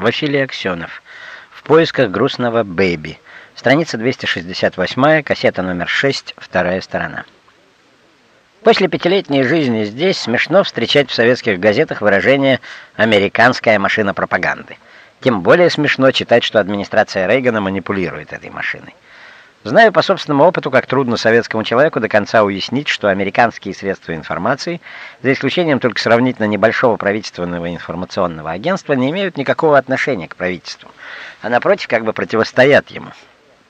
Василий Аксенов. В поисках грустного бэби. Страница 268, кассета номер 6, вторая сторона. После пятилетней жизни здесь смешно встречать в советских газетах выражение «американская машина пропаганды». Тем более смешно читать, что администрация Рейгана манипулирует этой машиной. Знаю по собственному опыту, как трудно советскому человеку до конца уяснить, что американские средства информации, за исключением только сравнительно небольшого правительственного информационного агентства, не имеют никакого отношения к правительству, а напротив, как бы противостоят ему.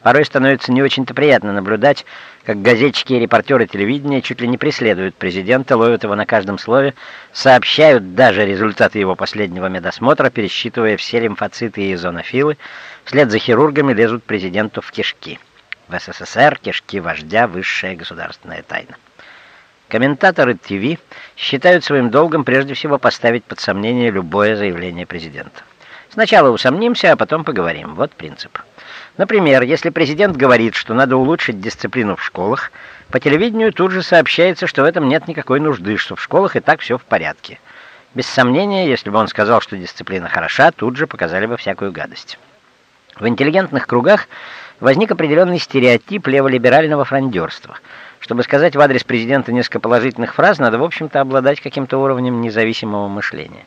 Порой становится не очень-то приятно наблюдать, как газетчики и репортеры телевидения чуть ли не преследуют президента, ловят его на каждом слове, сообщают даже результаты его последнего медосмотра, пересчитывая все лимфоциты и изонофилы, вслед за хирургами лезут президенту в кишки. В СССР кишки вождя – высшая государственная тайна. Комментаторы ТВ считают своим долгом прежде всего поставить под сомнение любое заявление президента. Сначала усомнимся, а потом поговорим. Вот принцип. Например, если президент говорит, что надо улучшить дисциплину в школах, по телевидению тут же сообщается, что в этом нет никакой нужды, что в школах и так все в порядке. Без сомнения, если бы он сказал, что дисциплина хороша, тут же показали бы всякую гадость. В интеллигентных кругах возник определенный стереотип леволиберального фрондерства. Чтобы сказать в адрес президента несколько положительных фраз, надо, в общем-то, обладать каким-то уровнем независимого мышления.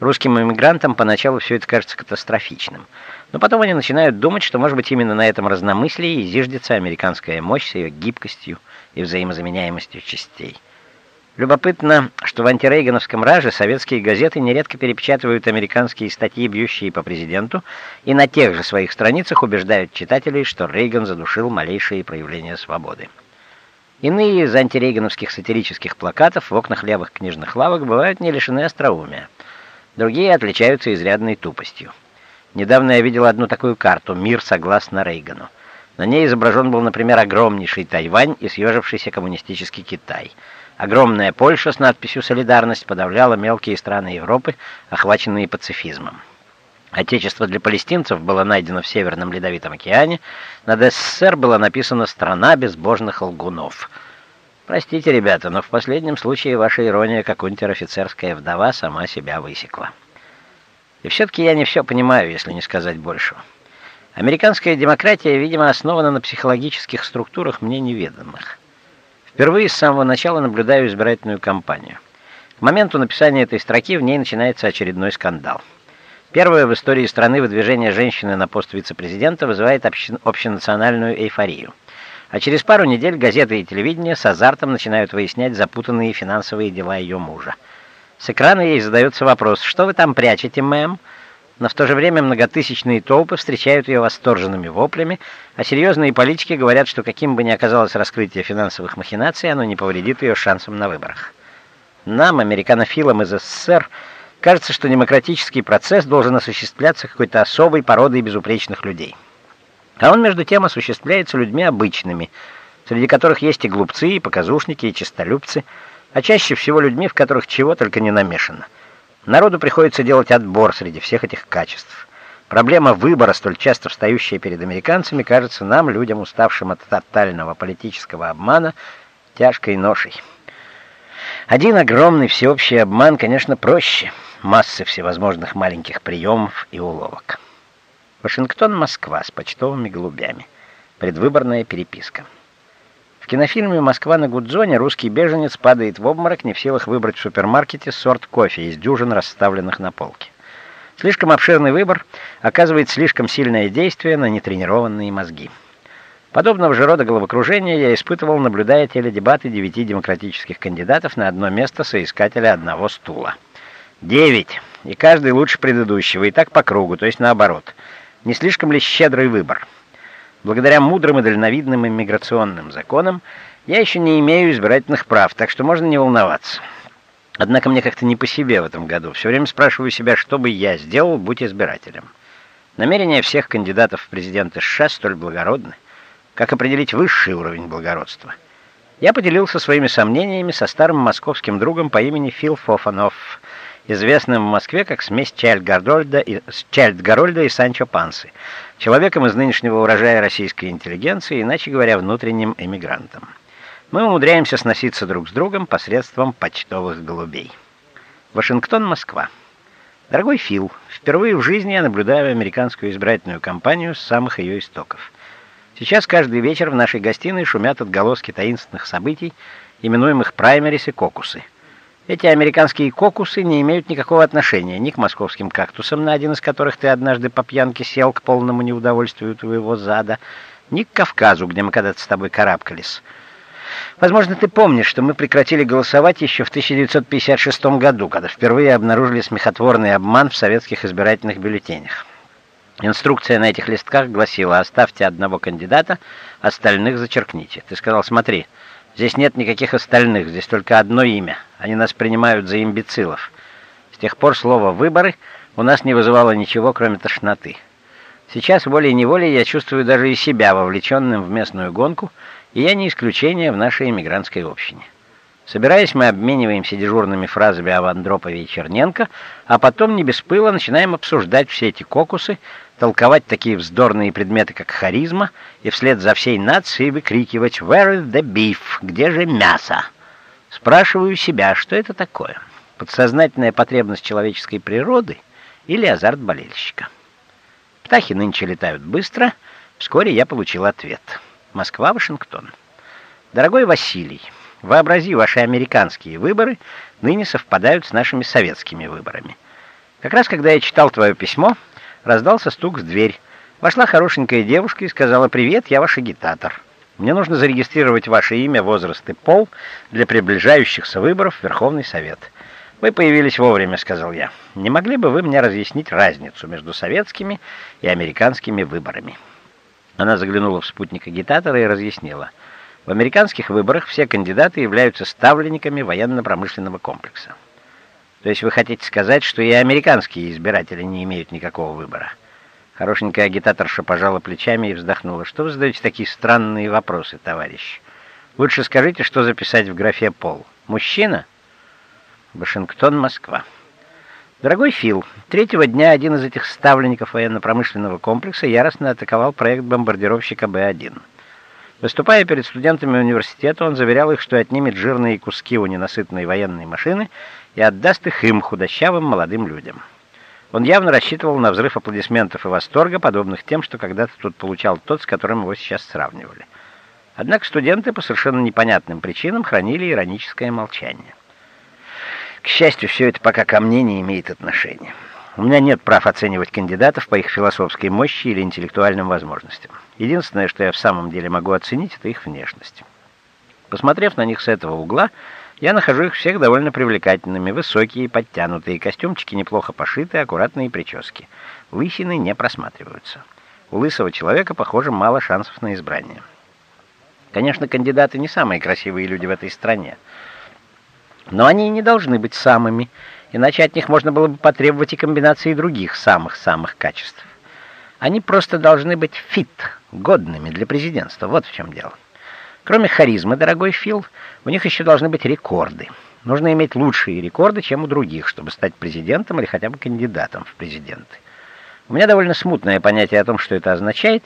Русским иммигрантам поначалу все это кажется катастрофичным. Но потом они начинают думать, что, может быть, именно на этом разномыслии и зиждется американская мощь с ее гибкостью и взаимозаменяемостью частей. Любопытно, что в антирейгановском раже советские газеты нередко перепечатывают американские статьи, бьющие по президенту, и на тех же своих страницах убеждают читателей, что Рейган задушил малейшие проявления свободы. Иные из антирейгановских сатирических плакатов в окнах левых книжных лавок бывают не лишены остроумия. Другие отличаются изрядной тупостью. Недавно я видел одну такую карту «Мир согласно Рейгану». На ней изображен был, например, огромнейший Тайвань и съежившийся коммунистический Китай – Огромная Польша с надписью «Солидарность» подавляла мелкие страны Европы, охваченные пацифизмом. Отечество для палестинцев было найдено в Северном Ледовитом океане, над СССР было написано «Страна безбожных лгунов». Простите, ребята, но в последнем случае ваша ирония, как унтер-офицерская вдова, сама себя высекла. И все-таки я не все понимаю, если не сказать большего. Американская демократия, видимо, основана на психологических структурах мне неведомых. Впервые с самого начала наблюдаю избирательную кампанию. К моменту написания этой строки в ней начинается очередной скандал. Первое в истории страны выдвижение женщины на пост вице-президента вызывает общенациональную эйфорию. А через пару недель газеты и телевидение с азартом начинают выяснять запутанные финансовые дела ее мужа. С экрана ей задается вопрос «Что вы там прячете, мэм?» Но в то же время многотысячные толпы встречают ее восторженными воплями, а серьезные политики говорят, что каким бы ни оказалось раскрытие финансовых махинаций, оно не повредит ее шансам на выборах. Нам, американофилам из СССР, кажется, что демократический процесс должен осуществляться какой-то особой породой безупречных людей. А он, между тем, осуществляется людьми обычными, среди которых есть и глупцы, и показушники, и честолюбцы, а чаще всего людьми, в которых чего только не намешано – Народу приходится делать отбор среди всех этих качеств. Проблема выбора, столь часто встающая перед американцами, кажется нам, людям, уставшим от тотального политического обмана, тяжкой ношей. Один огромный всеобщий обман, конечно, проще массы всевозможных маленьких приемов и уловок. Вашингтон, Москва с почтовыми голубями. Предвыборная переписка. В кинофильме «Москва на Гудзоне» русский беженец падает в обморок, не в силах выбрать в супермаркете сорт кофе из дюжин, расставленных на полке. Слишком обширный выбор оказывает слишком сильное действие на нетренированные мозги. Подобного же рода головокружения я испытывал, наблюдая теледебаты девяти демократических кандидатов на одно место соискателя одного стула. Девять, и каждый лучше предыдущего, и так по кругу, то есть наоборот. Не слишком ли щедрый выбор? Благодаря мудрым и дальновидным иммиграционным законам я еще не имею избирательных прав, так что можно не волноваться. Однако мне как-то не по себе в этом году. Все время спрашиваю себя, что бы я сделал, будь избирателем. Намерения всех кандидатов в президенты США столь благородны. Как определить высший уровень благородства? Я поделился своими сомнениями со старым московским другом по имени Фил Фофанов, известным в Москве как смесь Чайльд-Гарольда и, Чайльд-Гарольда и Санчо Пансы, человеком из нынешнего урожая российской интеллигенции, иначе говоря, внутренним эмигрантом. Мы умудряемся сноситься друг с другом посредством почтовых голубей. Вашингтон, Москва. Дорогой Фил, впервые в жизни я наблюдаю американскую избирательную кампанию с самых ее истоков. Сейчас каждый вечер в нашей гостиной шумят отголоски таинственных событий, именуемых праймерис и кокусы. Эти американские кокусы не имеют никакого отношения ни к московским кактусам, на один из которых ты однажды по пьянке сел к полному неудовольствию твоего зада, ни к Кавказу, где мы когда-то с тобой карабкались. Возможно, ты помнишь, что мы прекратили голосовать еще в 1956 году, когда впервые обнаружили смехотворный обман в советских избирательных бюллетенях. Инструкция на этих листках гласила: "Оставьте одного кандидата, остальных зачеркните". Ты сказал: "Смотри, здесь нет никаких остальных, здесь только одно имя. Они нас принимают за имбецилов". С тех пор слово выборы у нас не вызывало ничего, кроме тошноты. Сейчас волей-неволей я чувствую даже и себя вовлеченным в местную гонку и я не исключение в нашей эмигрантской общине. Собираясь, мы обмениваемся дежурными фразами о Вандропове и Черненко, а потом не без пыла начинаем обсуждать все эти кокусы, толковать такие вздорные предметы, как харизма, и вслед за всей нацией выкрикивать «Where is the beef?» «Где же мясо?» Спрашиваю себя, что это такое? Подсознательная потребность человеческой природы или азарт болельщика? Птахи нынче летают быстро. Вскоре я получил ответ. Москва, Вашингтон. Дорогой Василий, вообрази, ваши американские выборы ныне совпадают с нашими советскими выборами. Как раз когда я читал твое письмо, раздался стук в дверь. Вошла хорошенькая девушка и сказала: "Привет, я ваш агитатор. Мне нужно зарегистрировать ваше имя, возраст и пол для приближающихся выборов в Верховный Совет". Вы появились вовремя, сказал я. Не могли бы вы мне разъяснить разницу между советскими и американскими выборами? Она заглянула в спутник агитатора и разъяснила. В американских выборах все кандидаты являются ставленниками военно-промышленного комплекса. То есть вы хотите сказать, что и американские избиратели не имеют никакого выбора? Хорошенькая агитаторша пожала плечами и вздохнула. Что вы задаете такие странные вопросы, товарищ? Лучше скажите, что записать в графе пол. Мужчина? Вашингтон, Москва. Дорогой Фил, третьего дня один из этих ставленников военно-промышленного комплекса яростно атаковал проект бомбардировщика Б-1. Выступая перед студентами университета, он заверял их, что отнимет жирные куски у ненасытной военной машины и отдаст их им, худощавым молодым людям. Он явно рассчитывал на взрыв аплодисментов и восторга, подобных тем, что когда-то тут получал тот, с которым его сейчас сравнивали. Однако студенты по совершенно непонятным причинам хранили ироническое молчание. К счастью, все это пока ко мне не имеет отношения. У меня нет прав оценивать кандидатов по их философской мощи или интеллектуальным возможностям. Единственное, что я в самом деле могу оценить, это их внешность. Посмотрев на них с этого угла, я нахожу их всех довольно привлекательными, высокие, подтянутые, костюмчики неплохо пошитые, аккуратные прически. Лысины не просматриваются. У лысого человека, похоже, мало шансов на избрание. Конечно, кандидаты не самые красивые люди в этой стране. Но они не должны быть самыми, иначе от них можно было бы потребовать и комбинации других самых-самых качеств. Они просто должны быть fit, годными для президентства. Вот в чем дело. Кроме харизмы, дорогой Фил, у них еще должны быть рекорды. Нужно иметь лучшие рекорды, чем у других, чтобы стать президентом или хотя бы кандидатом в президенты. У меня довольно смутное понятие о том, что это означает,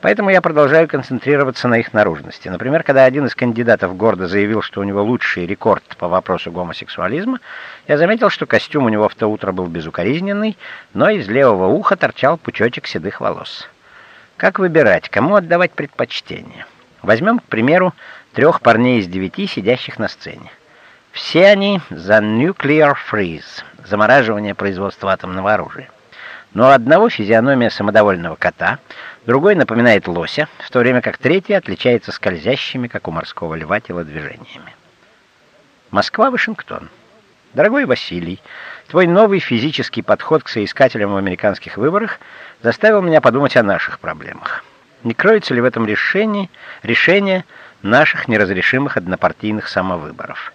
поэтому я продолжаю концентрироваться на их наружности. Например, когда один из кандидатов гордо заявил, что у него лучший рекорд по вопросу гомосексуализма, я заметил, что костюм у него в то утро был безукоризненный, но из левого уха торчал пучочек седых волос. Как выбирать, кому отдавать предпочтение? Возьмем, к примеру, трех парней из девяти, сидящих на сцене. Все они за nuclear freeze, замораживание производства атомного оружия. Но одного физиономия самодовольного кота, другой напоминает лося, в то время как третий отличается скользящими, как у морского льва, телодвижениями. Москва, Вашингтон. Дорогой Василий, твой новый физический подход к соискателям в американских выборах заставил меня подумать о наших проблемах. Не кроется ли в этом решении решение наших неразрешимых однопартийных самовыборов?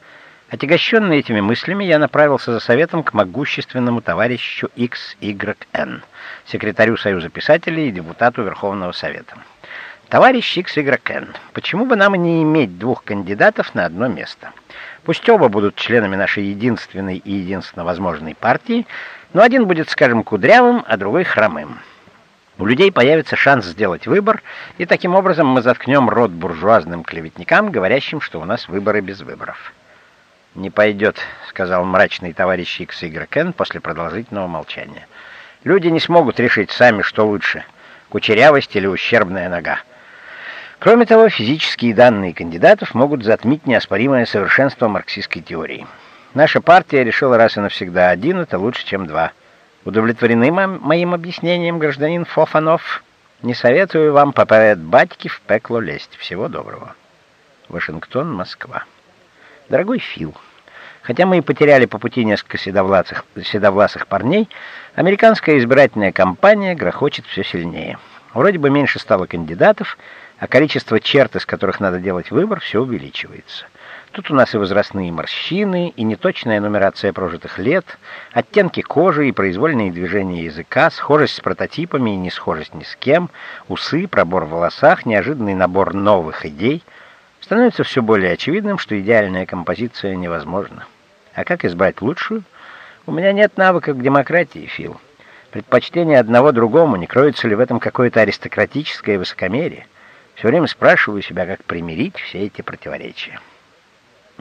Отягощенный этими мыслями, я направился за советом к могущественному товарищу XYN, секретарю Союза писателей и депутату Верховного Совета. Товарищ XYN, почему бы нам и не иметь двух кандидатов на одно место? Пусть оба будут членами нашей единственной и единственно возможной партии, но один будет, скажем, кудрявым, а другой хромым. У людей появится шанс сделать выбор, и таким образом мы заткнем рот буржуазным клеветникам, говорящим, что у нас выборы без выборов. «Не пойдет», — сказал мрачный товарищ Кен после продолжительного молчания. «Люди не смогут решить сами, что лучше — кучерявость или ущербная нога. Кроме того, физические данные кандидатов могут затмить неоспоримое совершенство марксистской теории. Наша партия решила раз и навсегда, один — это лучше, чем два. Удовлетворены моим объяснением, гражданин Фофанов? Не советую вам, поправят батьки, в пекло лезть. Всего доброго. Вашингтон, Москва. Дорогой Фил, хотя мы и потеряли по пути несколько седовласых, седовласых парней, американская избирательная кампания грохочет все сильнее. Вроде бы меньше стало кандидатов, а количество черт, из которых надо делать выбор, все увеличивается. Тут у нас и возрастные морщины, и неточная нумерация прожитых лет, оттенки кожи и произвольные движения языка, схожесть с прототипами и не схожесть ни с кем, усы, пробор в волосах, неожиданный набор новых идей — становится все более очевидным, что идеальная композиция невозможна. А как избрать лучшую? У меня нет навыков к демократии, Фил. Предпочтение одного другому, не кроется ли в этом какое-то аристократическое высокомерие? Все время спрашиваю себя, как примирить все эти противоречия.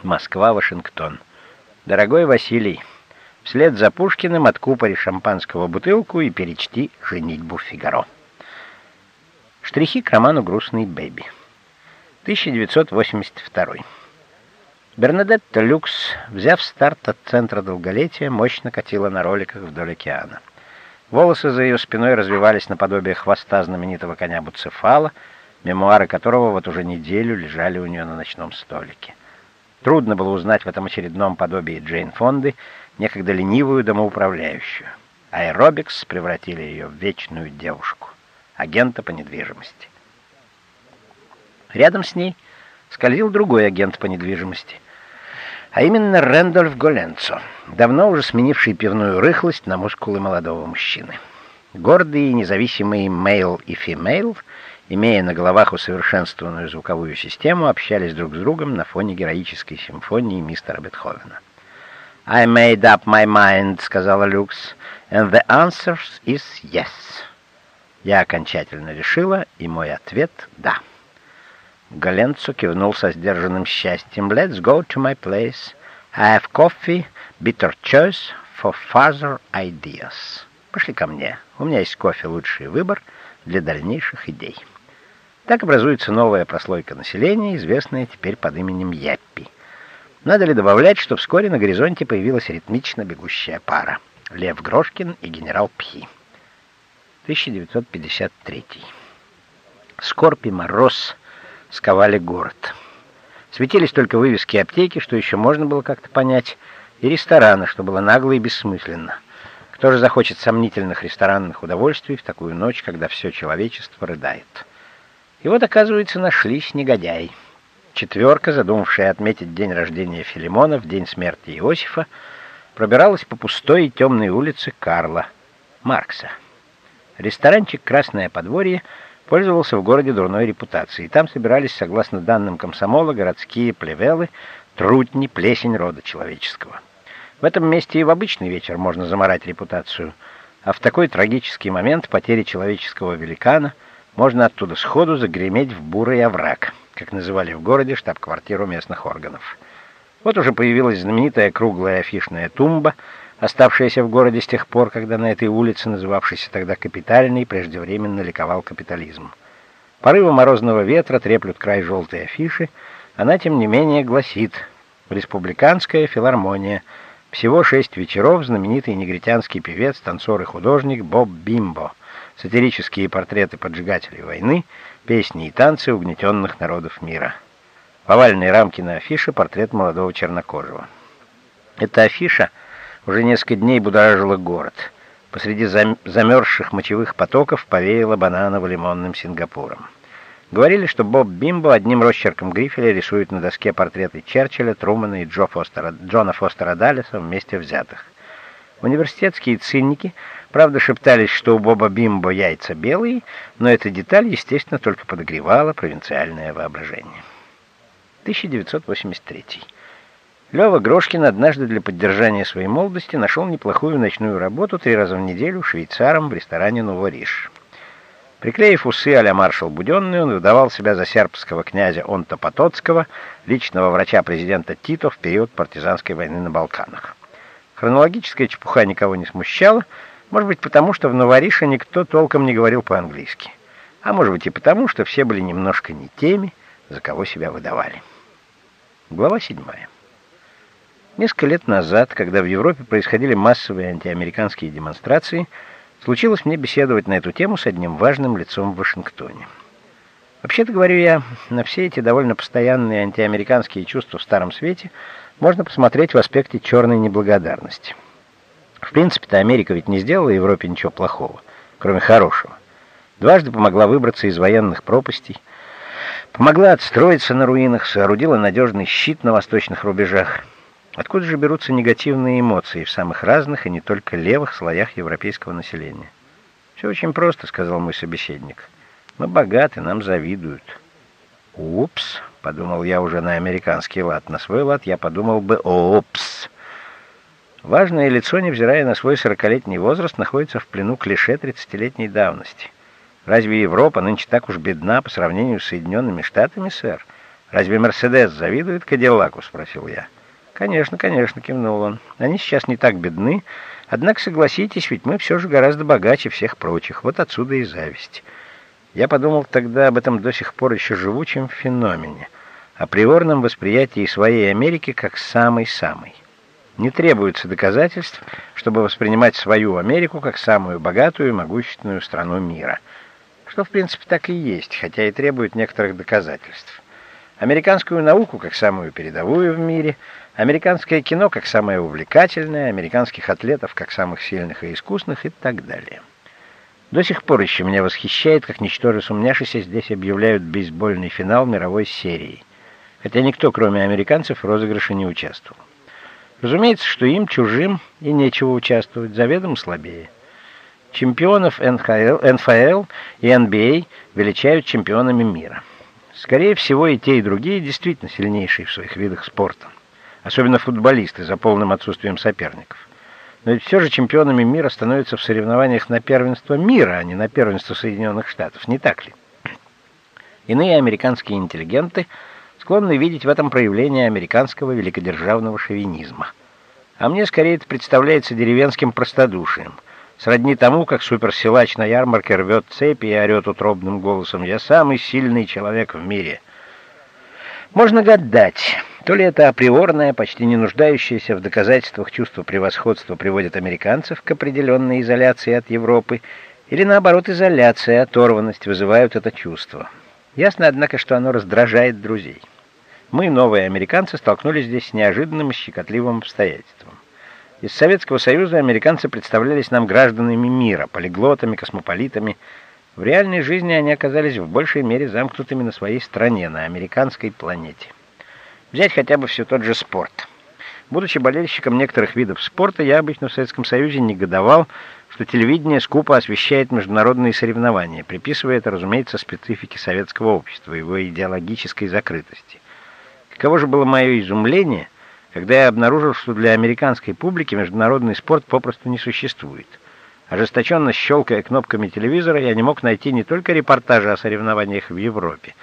Москва, Вашингтон. Дорогой Василий, вслед за Пушкиным откупори шампанского бутылку и перечти «Женитьбу Фигаро». Штрихи к роману «Грустный Бэби». 1982. Бернадетта Люкс, взяв старт от центра долголетия, мощно катила на роликах вдоль океана. Волосы за ее спиной развивались наподобие хвоста знаменитого коня Буцефала, мемуары которого вот уже неделю лежали у нее на ночном столике. Трудно было узнать в этом очередном подобии Джейн Фонды некогда ленивую домоуправляющую. Аэробикс превратили ее в вечную девушку, агента по недвижимости. Рядом с ней скользил другой агент по недвижимости, а именно Рэндольф Голенцо, давно уже сменивший пивную рыхлость на мускулы молодого мужчины. Гордые и независимые мейл и фимейл, имея на головах усовершенствованную звуковую систему, общались друг с другом на фоне героической симфонии мистера Бетховена. «I made up my mind», — сказала Люкс, — «and the answer is yes». Я окончательно решила, и мой ответ — «да». Галенцо кивнул со сдержанным счастьем. «Let's go to my place. I have coffee, bitter choice for further ideas». «Пошли ко мне. У меня есть кофе, лучший выбор для дальнейших идей». Так образуется новая прослойка населения, известная теперь под именем Яппи. Надо ли добавлять, что вскоре на горизонте появилась ритмично бегущая пара — Лев Грошкин и генерал Пхи. 1953. Скорбь и мороз сковали город. Светились только вывески аптеки, что еще можно было как-то понять, и рестораны, что было нагло и бессмысленно. Кто же захочет сомнительных ресторанных удовольствий в такую ночь, когда все человечество рыдает? И вот, оказывается, нашлись негодяи. Четверка, задумавшая отметить день рождения Филимона в день смерти Иосифа, пробиралась по пустой и темной улице Карла Маркса. Ресторанчик «Красное подворье» пользовался в городе дурной репутацией. Там собирались, согласно данным комсомола, городские плевелы, трутни, плесень рода человеческого. В этом месте и в обычный вечер можно заморать репутацию, а в такой трагический момент потери человеческого великана можно оттуда сходу загреметь в бурый овраг, как называли в городе штаб-квартиру местных органов. Вот уже появилась знаменитая круглая афишная тумба — оставшаяся в городе с тех пор, когда на этой улице, называвшейся тогда Капитальной, преждевременно ликовал капитализм. Порывы морозного ветра треплют край желтой афиши, она, тем не менее, гласит «Республиканская филармония». Всего шесть вечеров знаменитый негритянский певец, танцор и художник Боб Бимбо, сатирические портреты поджигателей войны, песни и танцы угнетенных народов мира. В овальной рамке на афише портрет молодого чернокожего. Эта афиша — уже несколько дней будоражила город. Посреди замерзших мочевых потоков повеяло бананово-лимонным Сингапуром. Говорили, что Боб Бимбо одним росчерком грифеля рисует на доске портреты Черчилля, Трумана и Джо Фостера, Джона Фостера Даллеса вместе взятых. Университетские цинники, правда, шептались, что у Боба Бимбо яйца белые, но эта деталь, естественно, только подогревала провинциальное воображение. 1983 Лёва Грошкин однажды для поддержания своей молодости нашел неплохую ночную работу три раза в неделю швейцаром в ресторане «Новориш». Приклеив усы а-ля маршал Буденный, он выдавал себя за сербского князя Онта Потоцкого, личного врача президента Тито в период партизанской войны на Балканах. Хронологическая чепуха никого не смущала, может быть потому, что в Новорише никто толком не говорил по-английски, а может быть и потому, что все были немножко не теми, за кого себя выдавали. Глава седьмая. Несколько лет назад, когда в Европе происходили массовые антиамериканские демонстрации, Случилось мне беседовать на эту тему с одним важным лицом в Вашингтоне. Вообще-то, говорю я, на все эти довольно постоянные антиамериканские чувства в Старом Свете можно посмотреть в аспекте черной неблагодарности. В принципе-то Америка ведь не сделала Европе ничего плохого, кроме хорошего. Дважды помогла выбраться из военных пропастей, помогла отстроиться на руинах, соорудила надежный щит на восточных рубежах, Откуда же берутся негативные эмоции в самых разных и не только левых слоях европейского населения? «Все очень просто», — сказал мой собеседник. «Мы богаты, нам завидуют». «Упс», — подумал я уже на американский лад. На свой лад я подумал бы «опс». Важное лицо, невзирая на свой сорокалетний возраст, находится в плену клише тридцатилетней давности. Разве Европа нынче так уж бедна по сравнению с Соединенными Штатами, сэр? Разве Мерседес завидует Кадиллаку, спросил я. «Конечно, конечно», — кивнул он. «Они сейчас не так бедны, однако, согласитесь, ведь мы все же гораздо богаче всех прочих. Вот отсюда и зависть». Я подумал тогда об этом до сих пор еще живучем феномене, о приорном восприятии своей Америки как самой-самой. Не требуется доказательств, чтобы воспринимать свою Америку как самую богатую и могущественную страну мира. Что, в принципе, так и есть, хотя и требует некоторых доказательств. Американскую науку как самую передовую в мире – Американское кино как самое увлекательное, американских атлетов как самых сильных и искусных и так далее. До сих пор еще меня восхищает, как ничтоже сумняшися здесь объявляют бейсбольный финал мировой серии. Хотя никто, кроме американцев, в розыгрыше не участвовал. Разумеется, что им, чужим, и нечего участвовать, заведомо слабее. Чемпионов НХЛ, НФЛ и НБА величают чемпионами мира. Скорее всего, и те, и другие действительно сильнейшие в своих видах спорта особенно футболисты, за полным отсутствием соперников. Но ведь все же чемпионами мира становятся в соревнованиях на первенство мира, а не на первенство Соединенных Штатов, не так ли? Иные американские интеллигенты склонны видеть в этом проявление американского великодержавного шовинизма. А мне скорее это представляется деревенским простодушием, сродни тому, как суперсилач на ярмарке рвет цепи и орет утробным голосом «Я самый сильный человек в мире». Можно гадать... То ли это априорное, почти не нуждающееся в доказательствах чувство превосходства приводит американцев к определенной изоляции от Европы, или наоборот изоляция, оторванность вызывают это чувство. Ясно, однако, что оно раздражает друзей. Мы, новые американцы, столкнулись здесь с неожиданным и щекотливым обстоятельством. Из Советского Союза американцы представлялись нам гражданами мира, полиглотами, космополитами. В реальной жизни они оказались в большей мере замкнутыми на своей стране, на американской планете. Взять хотя бы все тот же спорт. Будучи болельщиком некоторых видов спорта, я обычно в Советском Союзе негодовал, что телевидение скупо освещает международные соревнования, приписывая это, разумеется, специфике советского общества, его идеологической закрытости. Каково же было мое изумление, когда я обнаружил, что для американской публики международный спорт попросту не существует. Ожесточенно щелкая кнопками телевизора, я не мог найти не только репортажи о соревнованиях в Европе,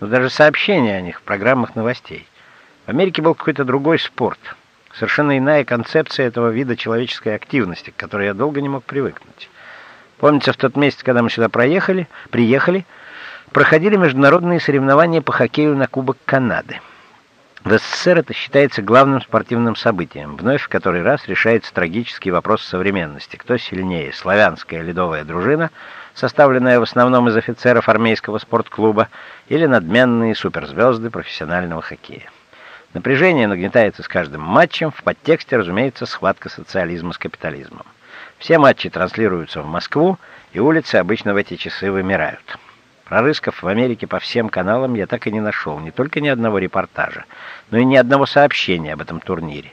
но даже сообщения о них в программах новостей. В Америке был какой-то другой спорт, совершенно иная концепция этого вида человеческой активности, к которой я долго не мог привыкнуть. Помнится, в тот месяц, когда мы сюда проехали, приехали, проходили международные соревнования по хоккею на Кубок Канады. В СССР это считается главным спортивным событием. Вновь в который раз решается трагический вопрос современности. Кто сильнее, славянская ледовая дружина, составленная в основном из офицеров армейского спортклуба, или надменные суперзвезды профессионального хоккея? Напряжение нагнетается с каждым матчем, в подтексте, разумеется, схватка социализма с капитализмом. Все матчи транслируются в Москву, и улицы обычно в эти часы вымирают. Прорыскав в Америке по всем каналам, я так и не нашел не только ни одного репортажа, но и ни одного сообщения об этом турнире.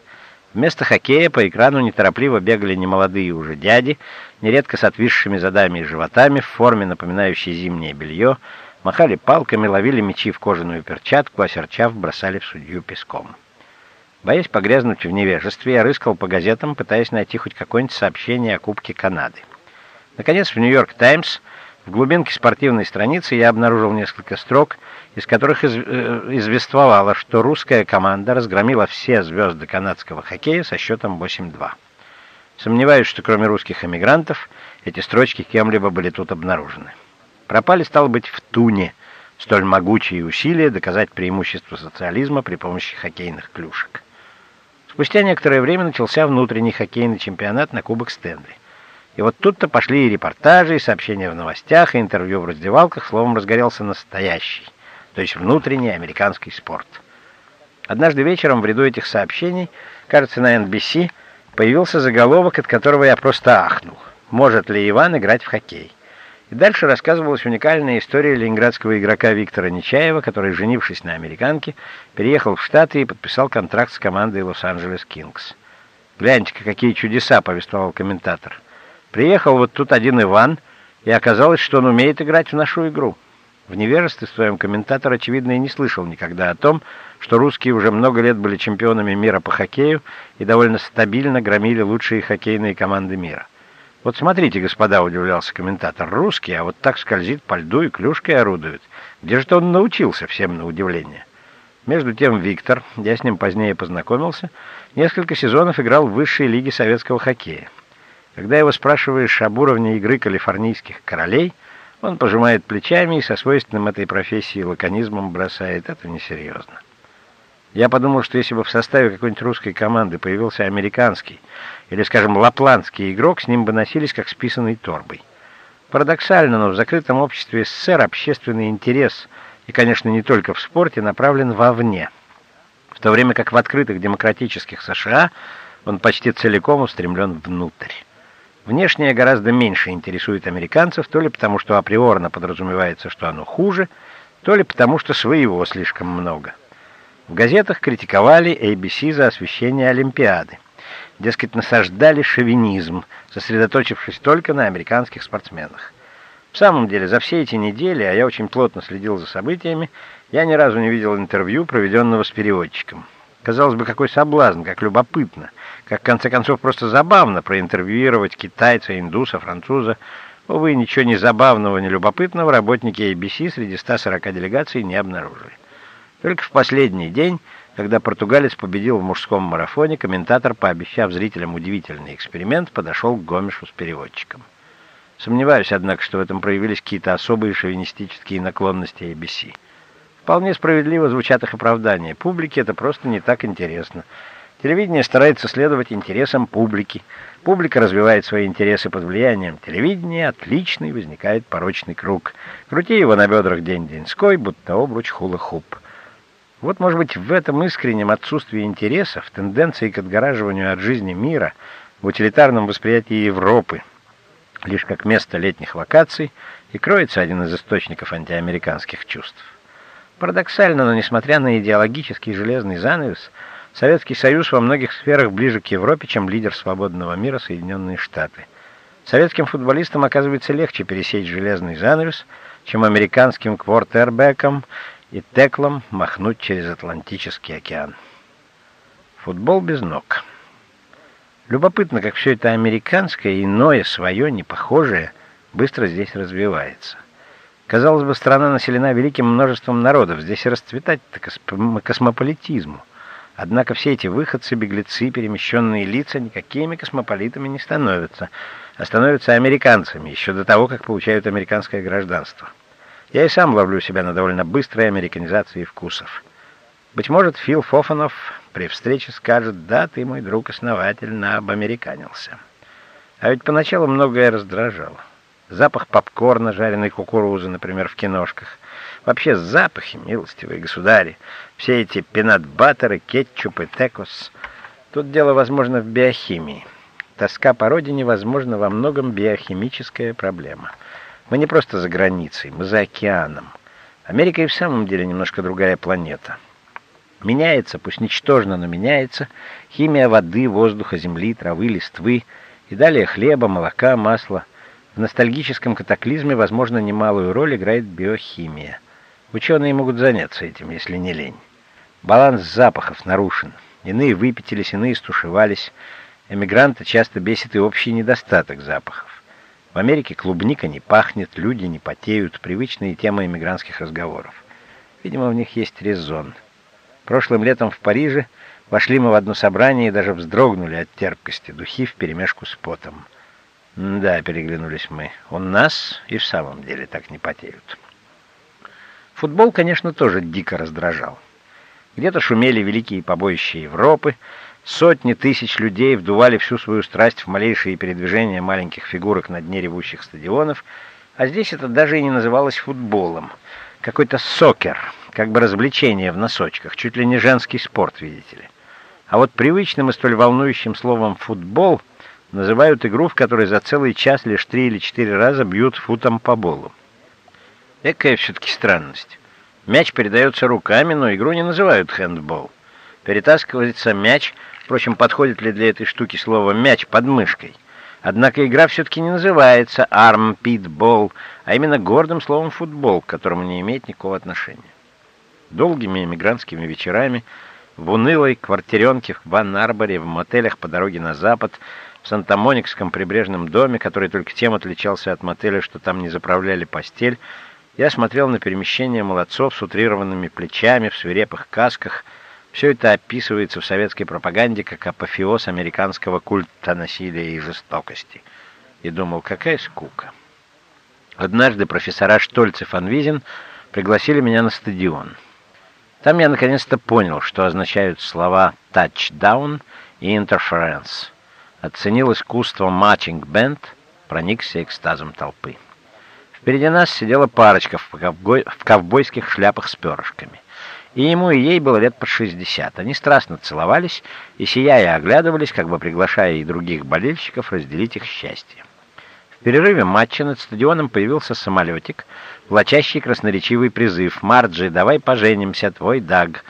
Вместо хоккея по экрану неторопливо бегали немолодые уже дяди, нередко с отвисшими задами и животами, в форме, напоминающей зимнее белье, Махали палками, ловили мечи в кожаную перчатку, а серчав бросали в судью песком. Боясь погрязнуть в невежестве, я рыскал по газетам, пытаясь найти хоть какое-нибудь сообщение о Кубке Канады. Наконец, в «Нью-Йорк Таймс» В глубинке спортивной страницы я обнаружил несколько строк, из которых из, э, извествовало, что русская команда разгромила все звезды канадского хоккея со счетом 8-2. Сомневаюсь, что кроме русских эмигрантов эти строчки кем-либо были тут обнаружены. Пропали, стало быть, в Туне столь могучие усилия доказать преимущество социализма при помощи хоккейных клюшек. Спустя некоторое время начался внутренний хоккейный чемпионат на Кубок Стэнли. И вот тут-то пошли и репортажи, и сообщения в новостях, и интервью в раздевалках, словом, разгорелся настоящий, то есть внутренний американский спорт. Однажды вечером в ряду этих сообщений, кажется, на NBC, появился заголовок, от которого я просто ахнул. «Может ли Иван играть в хоккей?» И дальше рассказывалась уникальная история ленинградского игрока Виктора Нечаева, который, женившись на американке, переехал в Штаты и подписал контракт с командой Лос-Анджелес Кингс. «Гляньте-ка, какие чудеса!» — повествовал комментатор. Приехал вот тут один Иван, и оказалось, что он умеет играть в нашу игру. В невежестве своем комментатор, очевидно, и не слышал никогда о том, что русские уже много лет были чемпионами мира по хоккею и довольно стабильно громили лучшие хоккейные команды мира. «Вот смотрите, господа», — удивлялся комментатор, — «русский, а вот так скользит по льду и клюшкой орудует. Где же он научился, всем на удивление?» Между тем Виктор, я с ним позднее познакомился, несколько сезонов играл в высшей лиге советского хоккея. Когда его спрашиваешь об уровне игры калифорнийских королей, он пожимает плечами и со свойственным этой профессии лаконизмом бросает «это несерьезно». Я подумал, что если бы в составе какой-нибудь русской команды появился американский или, скажем, лапландский игрок, с ним бы носились как с писаной торбой. Парадоксально, но в закрытом обществе СССР общественный интерес, и, конечно, не только в спорте, направлен вовне, в то время как в открытых демократических США он почти целиком устремлен внутрь. Внешнее гораздо меньше интересует американцев, то ли потому, что априорно подразумевается, что оно хуже, то ли потому, что своего слишком много. В газетах критиковали ABC за освещение Олимпиады. Дескать, насаждали шовинизм, сосредоточившись только на американских спортсменах. В самом деле, за все эти недели, а я очень плотно следил за событиями, я ни разу не видел интервью, проведенного с переводчиком. Казалось бы, какой соблазн, как любопытно, как, в конце концов, просто забавно проинтервьюировать китайца, индуса, француза. Увы, ничего ни забавного, ни любопытного работники ABC среди 140 делегаций не обнаружили. Только в последний день, когда португалец победил в мужском марафоне, комментатор, пообещав зрителям удивительный эксперимент, подошел к Гомешу с переводчиком. Сомневаюсь, однако, что в этом проявились какие-то особые шовинистические наклонности ABC. Вполне справедливо звучат их оправдания. Публике это просто не так интересно. Телевидение старается следовать интересам публики. Публика развивает свои интересы под влиянием телевидения, отличный возникает порочный круг. Крути его на бедрах день-деньской, будто обруч хула-хуп. Вот, может быть, в этом искреннем отсутствии интересов, тенденции к отгораживанию от жизни мира, в утилитарном восприятии Европы, лишь как место летних вакаций, и кроется один из источников антиамериканских чувств. Парадоксально, но несмотря на идеологический железный занавес, Советский Союз во многих сферах ближе к Европе, чем лидер свободного мира Соединенные Штаты. Советским футболистам оказывается легче пересечь железный занавес, чем американским квортербекам и теклам махнуть через Атлантический океан. Футбол без ног. Любопытно, как все это американское, иное, свое, непохожее, быстро здесь развивается. Казалось бы, страна населена великим множеством народов. Здесь расцветать-то космополитизму. Однако все эти выходцы, беглецы, перемещенные лица никакими космополитами не становятся, а становятся американцами еще до того, как получают американское гражданство. Я и сам ловлю себя на довольно быстрой американизации вкусов. Быть может, Фил Фофанов при встрече скажет, да, ты, мой друг, основательно обамериканился. А ведь поначалу многое раздражало запах попкорна, жареной кукурузы, например, в киношках. Вообще запахи, милостивые государи, все эти пенат-баттеры, кетчупы, текос. Тут дело, возможно, в биохимии. Тоска по родине, возможно, во многом биохимическая проблема. Мы не просто за границей, мы за океаном. Америка и в самом деле немножко другая планета. Меняется, пусть ничтожно, но меняется, химия воды, воздуха, земли, травы, листвы, и далее хлеба, молока, масла – в ностальгическом катаклизме, возможно, немалую роль играет биохимия. Ученые могут заняться этим, если не лень. Баланс запахов нарушен. Иные выпятились, иные стушевались. Эмигранта часто бесит и общий недостаток запахов. В Америке клубника не пахнет, люди не потеют, привычные темы иммигрантских разговоров. Видимо, в них есть резон. Прошлым летом в Париже вошли мы в одно собрание и даже вздрогнули от терпкости, духи вперемешку с потом. «Да», — переглянулись мы, — «у нас и в самом деле так не потеют». Футбол, конечно, тоже дико раздражал. Где-то шумели великие побоища Европы, Сотни тысяч людей вдували всю свою страсть в малейшие передвижения маленьких фигурок на дне ревущих стадионов, а здесь это даже и не называлось футболом. Какой-то сокер, как бы развлечение в носочках, чуть ли не женский спорт, видите ли. А вот привычным и столь волнующим словом «футбол» называют игру, в которой за целый час лишь три или четыре раза бьют футом по болу. Экая все-таки странность. Мяч передается руками, но игру не называют хэндбол. Перетаскивается мяч Впрочем, подходит ли для этой штуки слово «мяч» под мышкой? Однако игра все-таки не называется «арм-пит-бол», а именно гордым словом «футбол», к которому не имеет никакого отношения. Долгими эмигрантскими вечерами в унылой квартиренке в Ван-Арборе, в мотелях по дороге на запад, в Санта-Моникском прибрежном доме, который только тем отличался от мотеля, что там не заправляли постель, я смотрел на перемещение молодцов с утрированными плечами в свирепых касках, все это описывается в советской пропаганде как апофеоз американского культа насилия и жестокости. И думал, какая скука. Однажды профессора Штольц и Фанвизин пригласили меня на стадион. Там я наконец-то понял, что означают слова «тачдаун» и «интерференс». Оценил искусство матчинг-бенд, проникся экстазом толпы. Впереди нас сидела парочка в, ковбой, в ковбойских шляпах с перышками и ему и ей было лет по 60. Они страстно целовались и, сияя, оглядывались, как бы приглашая и других болельщиков разделить их счастье. В перерыве матча над стадионом появился самолетик, влачащий красноречивый призыв «Марджи, давай поженимся, твой Даг».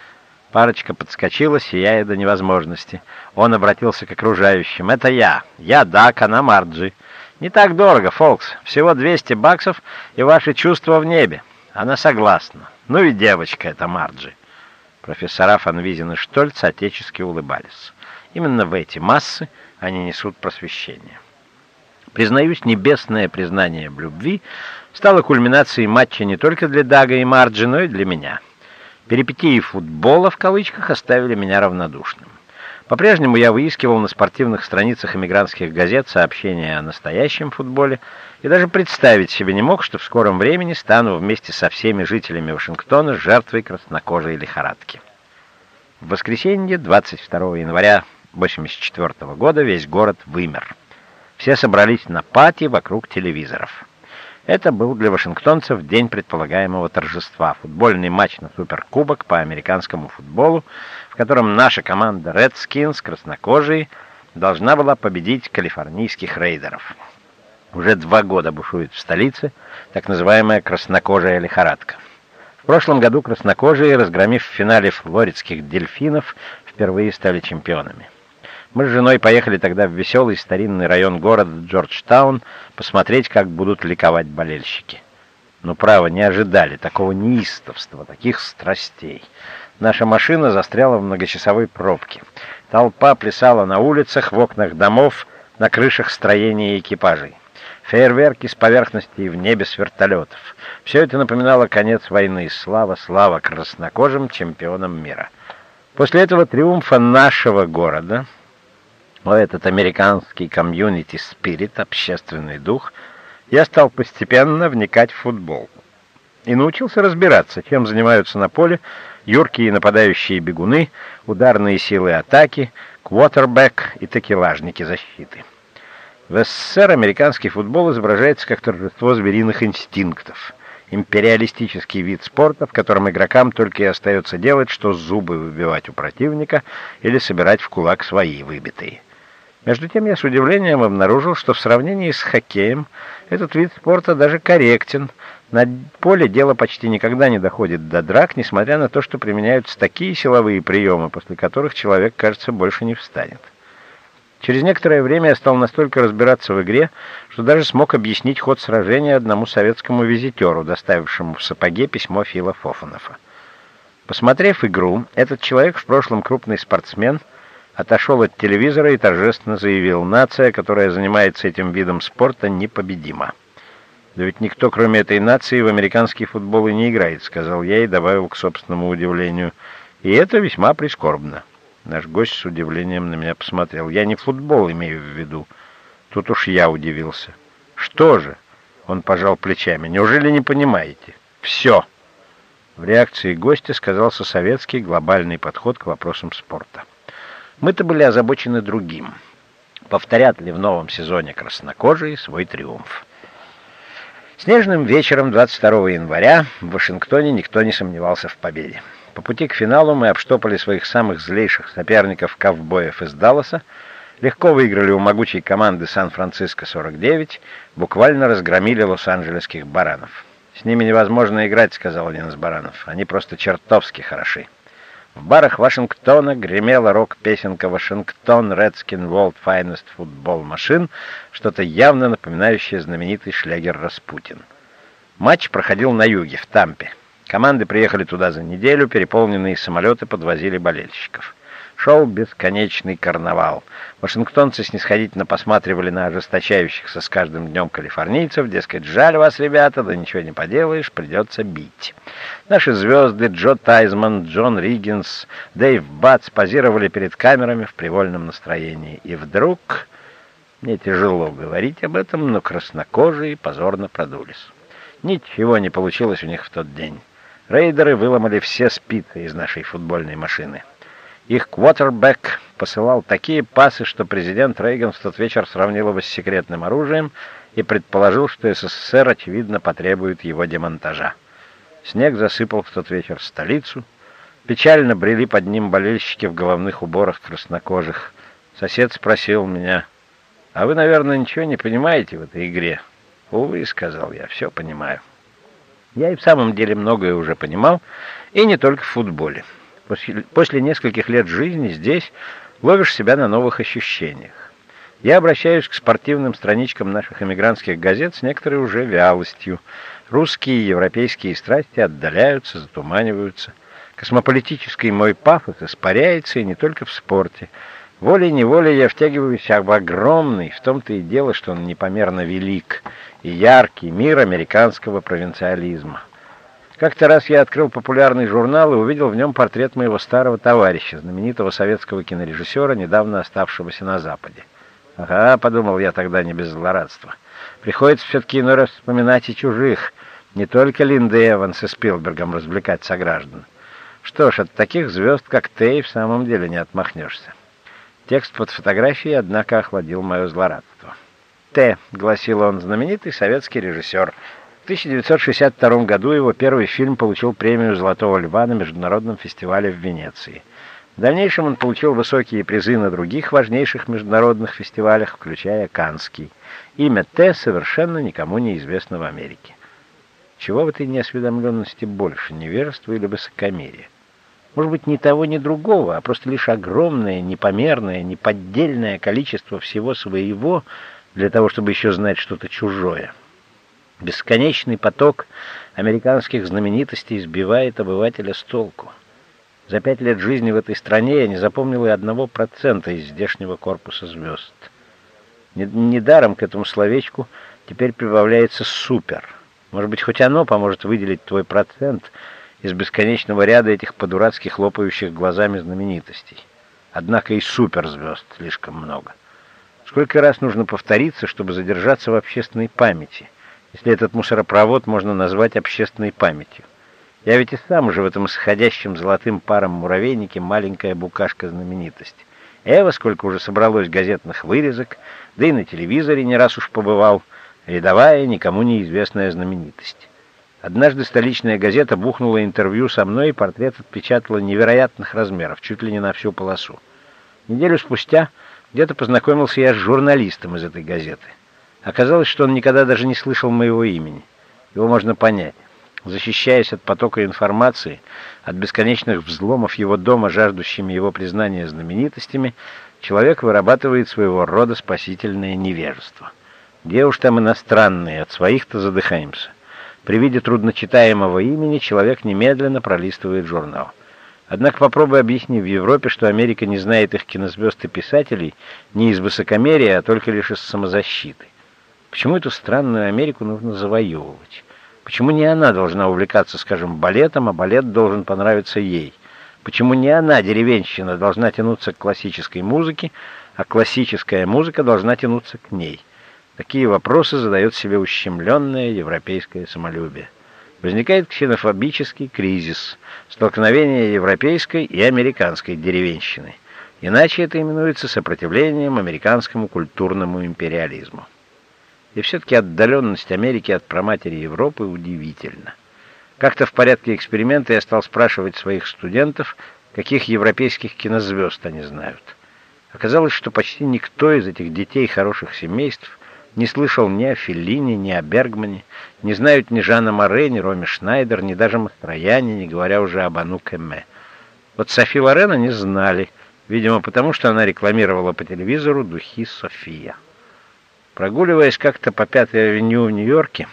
Парочка подскочила, сияя до невозможности. Он обратился к окружающим. «Это я. Я Даг, она Марджи. Не так дорого, Фолкс. Всего 200 баксов, и ваши чувства в небе». Она согласна. Ну и девочка эта Марджи. Профессора Фанвизин и Штольц отечески улыбались. Именно в эти массы они несут просвещение. Признаюсь, небесное признание в любви стало кульминацией матча не только для Дага и Марджи, но и для меня. Перипетии футбола в кавычках оставили меня равнодушным. По-прежнему я выискивал на спортивных страницах эмигрантских газет сообщения о настоящем футболе и даже представить себе не мог, что в скором времени стану вместе со всеми жителями Вашингтона жертвой краснокожей лихорадки. В воскресенье, 22 января 1984 года, весь город вымер. Все собрались на пати вокруг телевизоров. Это был для вашингтонцев день предполагаемого торжества. Футбольный матч на Суперкубок по американскому футболу, в котором наша команда Redskins, краснокожие, должна была победить калифорнийских рейдеров. Уже два года бушует в столице так называемая краснокожая лихорадка. В прошлом году краснокожие, разгромив в финале флоридских дельфинов, впервые стали чемпионами. Мы с женой поехали тогда в веселый старинный район города Джорджтаун посмотреть, как будут ликовать болельщики. Но, право, не ожидали такого неистовства, таких страстей. Наша машина застряла в многочасовой пробке. Толпа плясала на улицах, в окнах домов, на крышах строений и экипажей. Фейерверки с поверхности и в небе с вертолетов. Все это напоминало конец войны. Слава, слава краснокожим чемпионам мира. После этого триумфа нашего города этот американский комьюнити-спирит, общественный дух, я стал постепенно вникать в футбол. И научился разбираться, чем занимаются на поле юркие нападающие бегуны, ударные силы атаки, квотербек и такелажники защиты. В СССР американский футбол изображается как торжество звериных инстинктов, империалистический вид спорта, в котором игрокам только и остается делать, что зубы выбивать у противника или собирать в кулак свои выбитые. Между тем я с удивлением обнаружил, что в сравнении с хоккеем этот вид спорта даже корректен. На поле дело почти никогда не доходит до драк, несмотря на то, что применяются такие силовые приемы, после которых человек, кажется, больше не встанет. Через некоторое время я стал настолько разбираться в игре, что даже смог объяснить ход сражения одному советскому визитеру, доставившему в сапоге письмо Фила Фофанова. Посмотрев игру, этот человек, в прошлом крупный спортсмен, отошел от телевизора и торжественно заявил, «Нация, которая занимается этим видом спорта, непобедима». «Да ведь никто, кроме этой нации, в американский футбол и не играет», — сказал я и добавил к собственному удивлению. «И это весьма прискорбно». Наш гость с удивлением на меня посмотрел. «Я не футбол имею в виду». Тут уж я удивился. «Что же?» — он пожал плечами. «Неужели не понимаете?» «Все!» В реакции гостя сказался советский глобальный подход к вопросам спорта. Мы-то были озабочены другим. Повторят ли в новом сезоне краснокожие свой триумф? Снежным вечером 22 января в Вашингтоне никто не сомневался в победе. По пути к финалу мы обштопали своих самых злейших соперников-ковбоев из Далласа, легко выиграли у могучей команды Сан-Франциско 49, буквально разгромили лос-анджелесских баранов. «С ними невозможно играть», — сказал один из баранов. «Они просто чертовски хороши». В барах Вашингтона гремела рок-песенка «Вашингтон Редскин World Finest Football Machine», что-то явно напоминающее знаменитый шлягер «Распутин». Матч проходил на юге, в Тампе. Команды приехали туда за неделю, переполненные самолеты подвозили болельщиков. Шел бесконечный карнавал. Вашингтонцы снисходительно посматривали на ожесточающихся с каждым днем калифорнийцев, дескать, жаль вас, ребята, да ничего не поделаешь, придется бить. Наши звезды Джо Тайзман, Джон Риггинс, Дэйв Батс позировали перед камерами в привольном настроении. И вдруг... Мне тяжело говорить об этом, но краснокожие позорно продулись. Ничего не получилось у них в тот день. Рейдеры выломали все спицы из нашей футбольной машины. Их квотербек посылал такие пасы, что президент Рейган в тот вечер сравнил его с секретным оружием и предположил, что СССР, очевидно, потребует его демонтажа. Снег засыпал в тот вечер столицу. Печально брели под ним болельщики в головных уборах краснокожих. Сосед спросил меня, «А вы, наверное, ничего не понимаете в этой игре?» «Увы», — сказал я, — «все понимаю». Я и в самом деле многое уже понимал, и не только в футболе. После, нескольких лет жизни здесь ловишь себя на новых ощущениях. Я обращаюсь к спортивным страничкам наших эмигрантских газет с некоторой уже вялостью. Русские и европейские страсти отдаляются, затуманиваются. Космополитический мой пафос испаряется, и не только в спорте. Волей-неволей я втягиваюсь в огромный, в том-то и дело, что он непомерно велик, и яркий мир американского провинциализма. Как-то раз я открыл популярный журнал и увидел в нем портрет моего старого товарища, знаменитого советского кинорежиссера, недавно оставшегося на Западе. «Ага», — подумал я тогда не без злорадства. «Приходится все-таки иной раз вспоминать и чужих, не только Линды Эванс и Спилбергом развлекать сограждан. Что ж, от таких звезд, как ты, в самом деле не отмахнешься». Текст под фотографией, однако, охладил мое злорадство. «Т», — гласил он, — знаменитый советский режиссер — 1962 году его первый фильм получил премию «Золотого льва» на Международном фестивале в Венеции. В дальнейшем он получил высокие призы на других важнейших международных фестивалях, включая Канский. Имя Т. совершенно никому не известно в Америке. Чего в этой неосведомленности больше, невежества или высокомерия? Может быть, ни того, ни другого, а просто лишь огромное, непомерное, неподдельное количество всего своего для того, чтобы еще знать что-то чужое. Бесконечный поток американских знаменитостей сбивает обывателя с толку. За пять лет жизни в этой стране я не запомнил и одного процента из здешнего корпуса звезд. Недаром к этому словечку теперь прибавляется «супер». Может быть, хоть оно поможет выделить твой процент из бесконечного ряда этих по-дурацки хлопающих глазами знаменитостей. Однако и суперзвезд слишком много. Сколько раз нужно повториться, чтобы задержаться в общественной памяти? Если этот мусоропровод можно назвать общественной памятью. Я ведь и сам уже в этом исходящем золотым паром муравейнике маленькая букашка знаменитость. Эва, сколько уже собралось газетных вырезок, да и на телевизоре не раз уж побывал, рядовая, никому неизвестная знаменитость. Однажды столичная газета бухнула интервью со мной, и портрет отпечатала невероятных размеров, чуть ли не на всю полосу. Неделю спустя где-то познакомился я с журналистом из этой газеты. Оказалось, что он никогда даже не слышал моего имени. Его можно понять. Защищаясь от потока информации, от бесконечных взломов его дома, жаждущими его признания знаменитостями, человек вырабатывает своего рода спасительное невежество. Где уж там иностранные, от своих-то задыхаемся. При виде трудночитаемого имени человек немедленно пролистывает журнал. Однако попробуй объясни в Европе, что Америка не знает их кинозвезд и писателей не из высокомерия, а только лишь из самозащиты. Почему эту странную Америку нужно завоевывать? Почему не она должна увлекаться, скажем, балетом, а балет должен понравиться ей? Почему не она, деревенщина, должна тянуться к классической музыке, а классическая музыка должна тянуться к ней? Такие вопросы задает себе ущемленное европейское самолюбие. Возникает ксенофобический кризис, столкновение европейской и американской деревенщины. Иначе это именуется сопротивлением американскому культурному империализму. И все-таки отдаленность Америки от проматери Европы удивительна. Как-то в порядке эксперимента я стал спрашивать своих студентов, каких европейских кинозвезд они знают. Оказалось, что почти никто из этих детей хороших семейств не слышал ни о Феллине, ни о Бергмане, не знают ни Жана Море, ни Роме Шнайдер, ни даже Мастрояне, не говоря уже об Ану Кэмме. Вот Софи Лорена не знали, видимо, потому что она рекламировала по телевизору духи София. Прогуливаясь как-то по Пятой авеню в Нью-Йорке,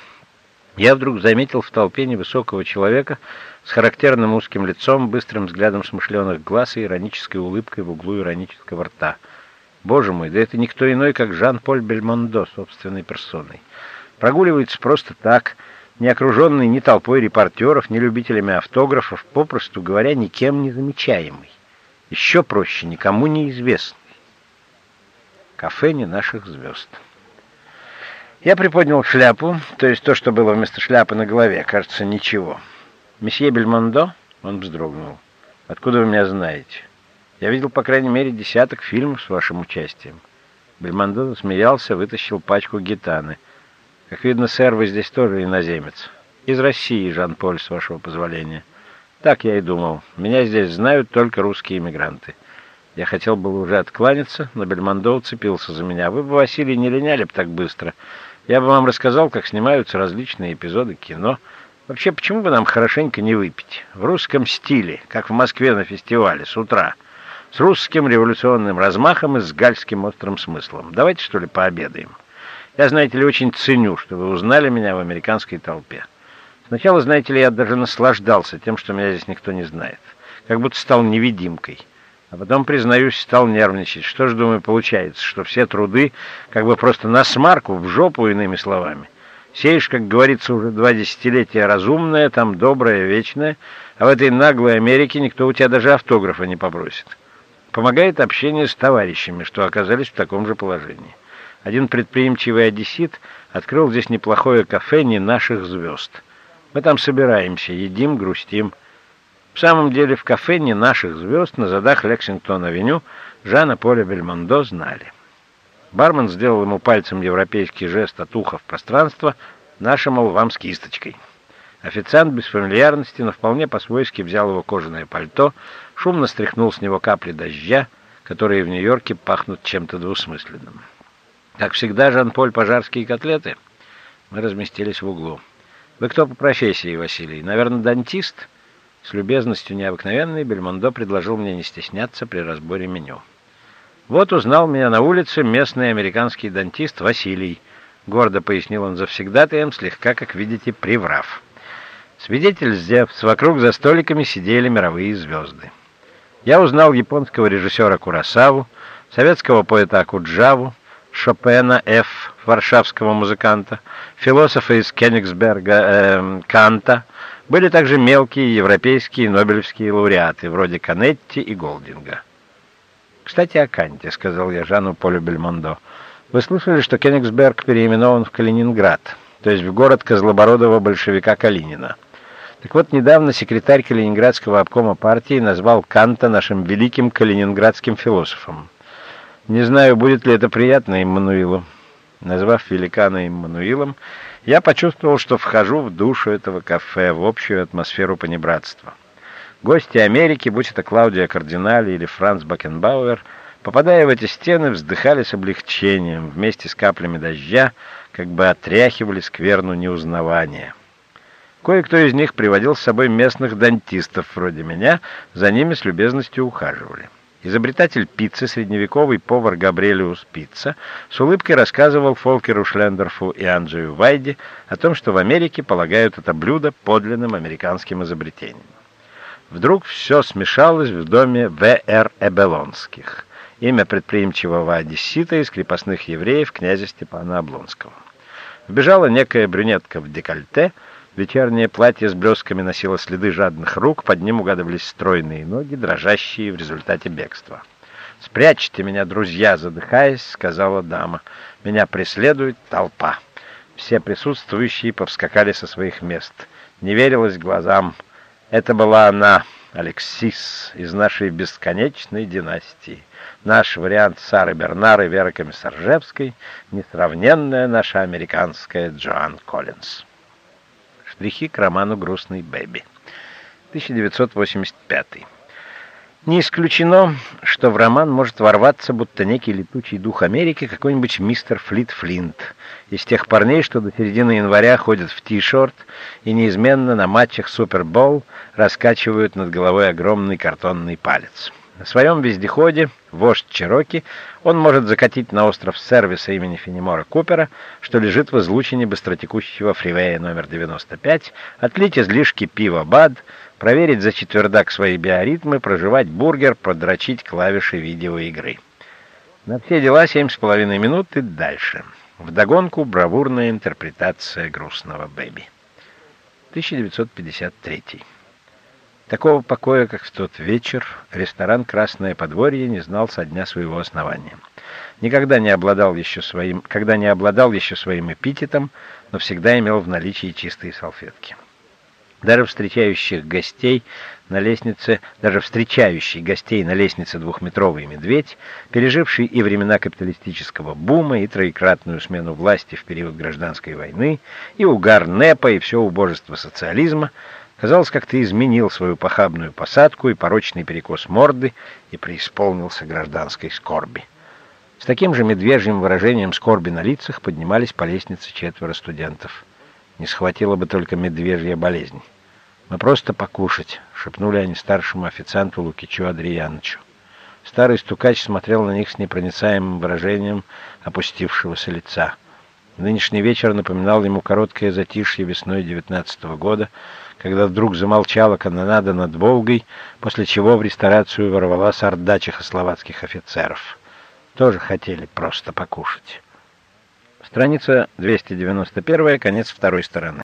я вдруг заметил в толпе невысокого человека с характерным узким лицом, быстрым взглядом смышленых глаз и иронической улыбкой в углу иронического рта. Боже мой, да это никто иной, как Жан-Поль Бельмондо собственной персоной. Прогуливается просто так, не окруженный ни толпой репортеров, ни любителями автографов, попросту говоря, никем не замечаемый. Еще проще, никому неизвестный. Кафе не наших звезд. Я приподнял шляпу, то есть то, что было вместо шляпы на голове, кажется, ничего. «Месье Бельмондо?» Он вздрогнул. «Откуда вы меня знаете?» «Я видел, по крайней мере, десяток фильмов с вашим участием». Бельмондо засмеялся, вытащил пачку гитаны. «Как видно, сэр, вы здесь тоже иноземец. Из России, Жан-Поль, с вашего позволения». «Так я и думал. Меня здесь знают только русские иммигранты». Я хотел было уже откланяться, но Бельмондо уцепился за меня. «Вы бы, Василий, не линяли бы так быстро». Я бы вам рассказал, как снимаются различные эпизоды кино. Вообще, почему бы нам хорошенько не выпить? В русском стиле, как в Москве на фестивале, с утра. С русским революционным размахом и с гальским острым смыслом. Давайте, что ли, пообедаем. Я, знаете ли, очень ценю, что вы узнали меня в американской толпе. Сначала, знаете ли, я даже наслаждался тем, что меня здесь никто не знает. Как будто стал невидимкой. А потом, признаюсь, стал нервничать. Что ж, думаю, получается, что все труды как бы просто на смарку, в жопу, иными словами. Сеешь, как говорится, уже два десятилетия разумное, там доброе, вечное, а в этой наглой Америке никто у тебя даже автографа не попросит. Помогает общение с товарищами, что оказались в таком же положении. Один предприимчивый одессит открыл здесь неплохое кафе «Не наших звезд». Мы там собираемся, едим, грустим. В самом деле в кафе не наших звезд на задах Лексингтон-авеню Жана Поля Бельмондо знали. Бармен сделал ему пальцем европейский жест от уха в пространство, наше, мол, вам с кисточкой. Официант без фамильярности, но вполне по-свойски взял его кожаное пальто, шумно стряхнул с него капли дождя, которые в Нью-Йорке пахнут чем-то двусмысленным. Как всегда, Жан-Поль пожарские котлеты. Мы разместились в углу. «Вы кто по профессии, Василий? Наверное, дантист?» С любезностью необыкновенной Бельмондо предложил мне не стесняться при разборе меню. «Вот узнал меня на улице местный американский дантист Василий», — гордо пояснил он завсегдатаем, слегка, как видите, приврав. Свидетель Зевс, вокруг за столиками сидели мировые звезды. Я узнал японского режиссера Курасаву, советского поэта Акуджаву, Шопена Ф., варшавского музыканта, философа из Кенигсберга э, Канта, были также мелкие европейские нобелевские лауреаты, вроде Канетти и Голдинга. «Кстати, о Канте», — сказал я Жану Полю Бельмондо. «Вы слышали, что Кенигсберг переименован в Калининград, то есть в город козлобородого большевика Калинина?» Так вот, недавно секретарь Калининградского обкома партии назвал Канта нашим великим калининградским философом. Не знаю, будет ли это приятно Иммануилу. Назвав великана Иммануилом, я почувствовал, что вхожу в душу этого кафе, в общую атмосферу понебратства. Гости Америки, будь это Клаудия Кардинали или Франц Бакенбауэр, попадая в эти стены, вздыхали с облегчением, вместе с каплями дождя, как бы отряхивали скверну неузнавания. Кое-кто из них приводил с собой местных дантистов, вроде меня, за ними с любезностью ухаживали. Изобретатель пиццы, средневековый повар Габрелиус Пицца, с улыбкой рассказывал Фолкеру Шлендорфу и Анджею Вайде о том, что в Америке полагают это блюдо подлинным американским изобретением. Вдруг все смешалось в доме В.Р. Эбелонских, имя предприимчивого одессита из крепостных евреев князя Степана Облонского. Вбежала некая брюнетка в декольте, вечернее платье с блесками носило следы жадных рук, под ним угадывались стройные ноги, дрожащие в результате бегства. «Спрячьте меня, друзья!» — задыхаясь, сказала дама. «Меня преследует толпа». Все присутствующие повскакали со своих мест. Не верилось глазам — это была она, Алексис, из нашей бесконечной династии. Наш вариант Сары Бернар и Веры Комиссаржевской, несравненная наша американская Джоан Коллинз. Штрихи к роману «Грустный Бэби». 1985 не исключено, что в роман может ворваться, будто некий летучий дух Америки, какой-нибудь мистер Флит Флинт, из тех парней, что до середины января ходят в ти-шорт и неизменно на матчах Супербол раскачивают над головой огромный картонный палец. На своем вездеходе, вождь Чероки, он может закатить на остров сервиса имени Фенемора Купера, что лежит в излучине быстротекущего фривея номер 95, отлить излишки пива БАД, проверить за четвердак свои биоритмы, проживать бургер, продрочить клавиши видеоигры. На все дела семь с половиной минут и дальше. Вдогонку бравурная интерпретация грустного Бэби. 1953. Такого покоя, как в тот вечер, ресторан «Красное подворье» не знал со дня своего основания. Никогда не обладал еще своим, когда не обладал еще своим эпитетом, но всегда имел в наличии чистые салфетки. Даже встречающих гостей на лестнице, даже встречающий гостей на лестнице двухметровый медведь, переживший и времена капиталистического бума, и троекратную смену власти в период гражданской войны, и угар НЭПа, и все убожество социализма, казалось, как-то изменил свою похабную посадку и порочный перекос морды и преисполнился гражданской скорби. С таким же медвежьим выражением скорби на лицах поднимались по лестнице четверо студентов. Не схватила бы только медвежья болезнь. «Мы просто покушать», — шепнули они старшему официанту Лукичу Адриановичу. Старый стукач смотрел на них с непроницаемым выражением опустившегося лица. Нынешний вечер напоминал ему короткое затишье весной девятнадцатого года, когда вдруг замолчала канонада над Волгой, после чего в ресторацию ворвалась орда чехословацких офицеров. Тоже хотели просто покушать. Страница 291, конец второй стороны.